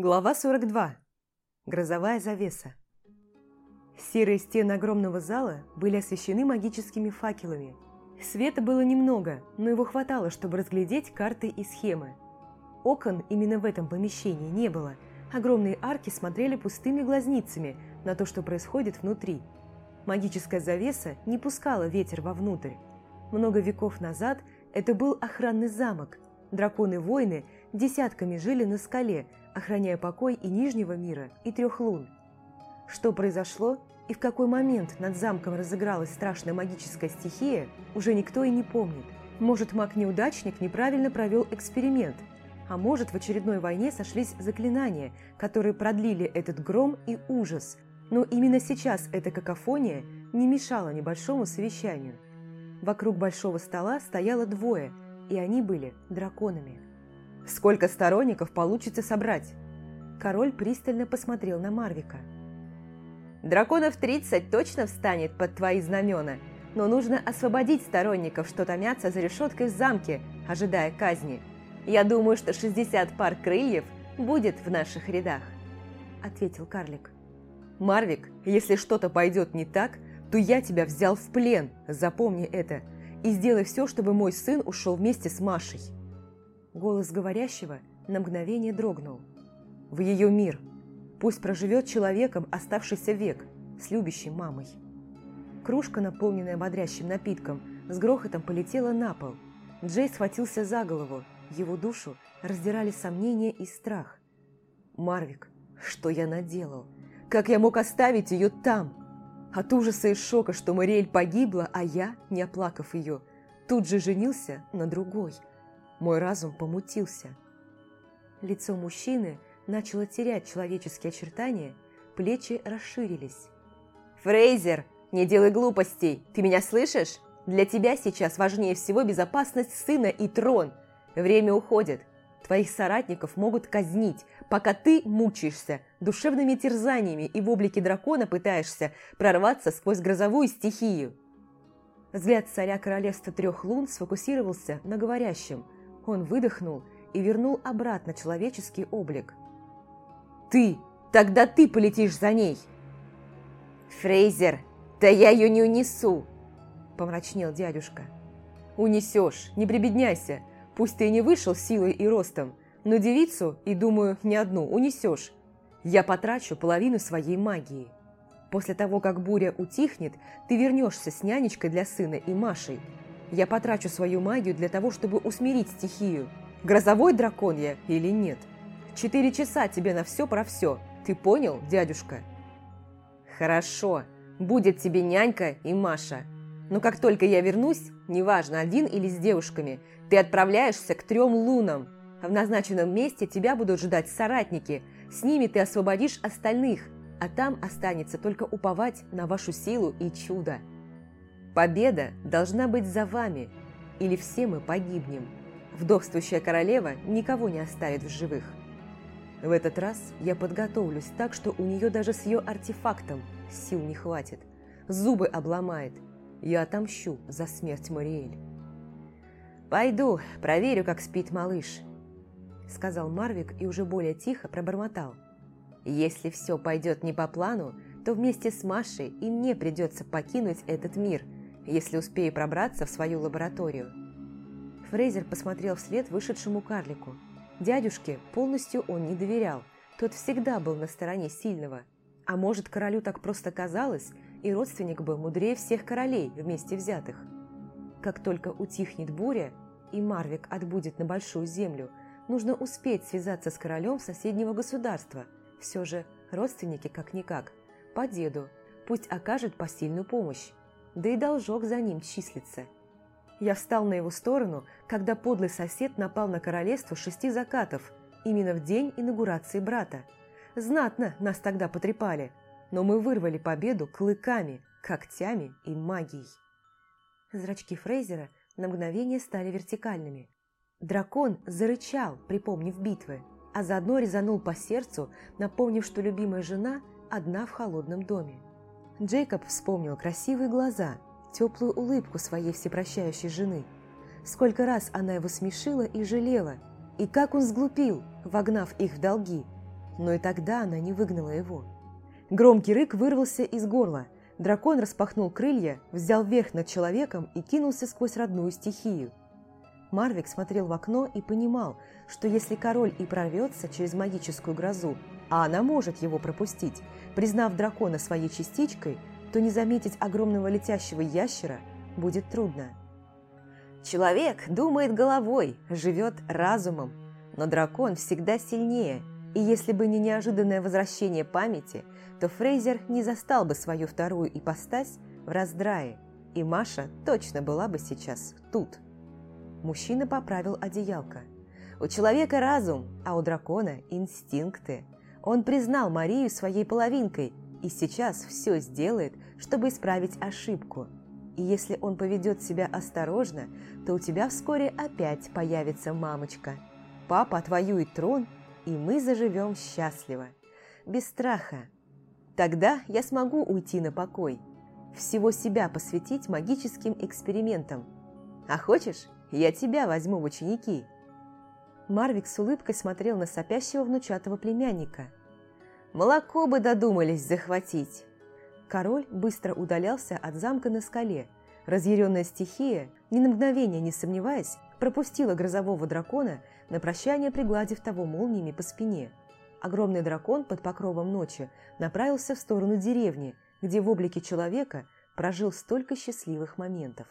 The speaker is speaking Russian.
Глава 42. Грозовая завеса. Серые стены огромного зала были освещены магическими факелами. Света было немного, но его хватало, чтобы разглядеть карты и схемы. Окон именно в этом помещении не было. Огромные арки смотрели пустыми глазницами на то, что происходит внутри. Магическая завеса не пускала ветер вовнутрь. Много веков назад это был охранный замок. Драконы-воины десятками жили на скале – охраняя покой и Нижнего мира, и трех лун. Что произошло и в какой момент над замком разыгралась страшная магическая стихия, уже никто и не помнит. Может, маг-неудачник неправильно провел эксперимент, а может, в очередной войне сошлись заклинания, которые продлили этот гром и ужас. Но именно сейчас эта какофония не мешала небольшому совещанию. Вокруг большого стола стояло двое, и они были драконами. Сколько сторонников получится собрать?» Король пристально посмотрел на Марвика. «Драконов 30 точно встанет под твои знамена, но нужно освободить сторонников, что томятся за решеткой в замке, ожидая казни. Я думаю, что 60 пар крыльев будет в наших рядах», – ответил карлик. «Марвик, если что-то пойдет не так, то я тебя взял в плен, запомни это, и сделай все, чтобы мой сын ушел вместе с Машей». Голос говорящего на мгновение дрогнул. «В ее мир! Пусть проживет человеком оставшийся век с любящей мамой!» Кружка, наполненная бодрящим напитком, с грохотом полетела на пол. Джей схватился за голову, его душу раздирали сомнения и страх. «Марвик, что я наделал? Как я мог оставить ее там?» От ужаса и шока, что Мариэль погибла, а я, не оплакав ее, тут же женился на другой – мой разум помутился. Лицо мужчины начало терять человеческие очертания, плечи расширились. «Фрейзер, не делай глупостей! Ты меня слышишь? Для тебя сейчас важнее всего безопасность сына и трон. Время уходит. Твоих соратников могут казнить, пока ты мучаешься душевными терзаниями и в облике дракона пытаешься прорваться сквозь грозовую стихию». Взгляд царя королевства трех лун сфокусировался на говорящем – он выдохнул и вернул обратно человеческий облик. «Ты! Тогда ты полетишь за ней!» «Фрейзер, да я ее не унесу!» Помрачнел дядюшка. «Унесешь, не прибедняйся. Пусть ты и не вышел силой и ростом, но девицу, и думаю, не одну, унесешь. Я потрачу половину своей магии. После того, как буря утихнет, ты вернешься с нянечкой для сына и Машей, я потрачу свою магию для того, чтобы усмирить стихию. Грозовой дракон я или нет? Четыре часа тебе на все про все. Ты понял, дядюшка? Хорошо. Будет тебе нянька и Маша. Но как только я вернусь, неважно, один или с девушками, ты отправляешься к трем лунам. В назначенном месте тебя будут ждать соратники. С ними ты освободишь остальных, а там останется только уповать на вашу силу и чудо. Победа должна быть за вами, или все мы погибнем. Вдовствующая королева никого не оставит в живых. В этот раз я подготовлюсь так, что у нее даже с ее артефактом сил не хватит. Зубы обломает. Я отомщу за смерть Мариэль. «Пойду, проверю, как спит малыш», — сказал Марвик и уже более тихо пробормотал. «Если все пойдет не по плану, то вместе с Машей и мне придется покинуть этот мир — если успею пробраться в свою лабораторию. Фрейзер посмотрел вслед вышедшему карлику. Дядюшке полностью он не доверял, тот всегда был на стороне сильного. А может, королю так просто казалось, и родственник был мудрее всех королей вместе взятых. Как только утихнет буря, и Марвик отбудет на Большую Землю, нужно успеть связаться с королем соседнего государства. Все же родственники как-никак, по деду, пусть окажет посильную помощь да и должок за ним числится. Я встал на его сторону, когда подлый сосед напал на королевство шести закатов, именно в день инаугурации брата. Знатно нас тогда потрепали, но мы вырвали победу клыками, когтями и магией. Зрачки Фрейзера на мгновение стали вертикальными. Дракон зарычал, припомнив битвы, а заодно резанул по сердцу, напомнив, что любимая жена одна в холодном доме. Джейкоб вспомнил красивые глаза, теплую улыбку своей всепрощающей жены. Сколько раз она его смешила и жалела, и как он сглупил, вогнав их в долги. но и тогда она не выгнала его. Громкий рык вырвался из горла. Дракон распахнул крылья, взял верх над человеком и кинулся сквозь родную стихию. Марвик смотрел в окно и понимал, что если король и прорвется через магическую грозу, а она может его пропустить, признав дракона своей частичкой, то не заметить огромного летящего ящера будет трудно. Человек думает головой, живет разумом, но дракон всегда сильнее, и если бы не неожиданное возвращение памяти, то Фрейзер не застал бы свою вторую ипостась в раздрае, и Маша точно была бы сейчас тут. Мужчина поправил одеялко. У человека разум, а у дракона инстинкты. Он признал Марию своей половинкой и сейчас все сделает, чтобы исправить ошибку. И если он поведет себя осторожно, то у тебя вскоре опять появится мамочка. Папа отвоюет трон, и мы заживем счастливо. Без страха. Тогда я смогу уйти на покой. Всего себя посвятить магическим экспериментам. А хочешь, я тебя возьму в ученики?» Марвик с улыбкой смотрел на сопящего внучатого племянника. «Молоко бы додумались захватить!» Король быстро удалялся от замка на скале. Разъяренная стихия, ни на мгновение не сомневаясь, пропустила грозового дракона, на прощание пригладив того молниями по спине. Огромный дракон под покровом ночи направился в сторону деревни, где в облике человека прожил столько счастливых моментов.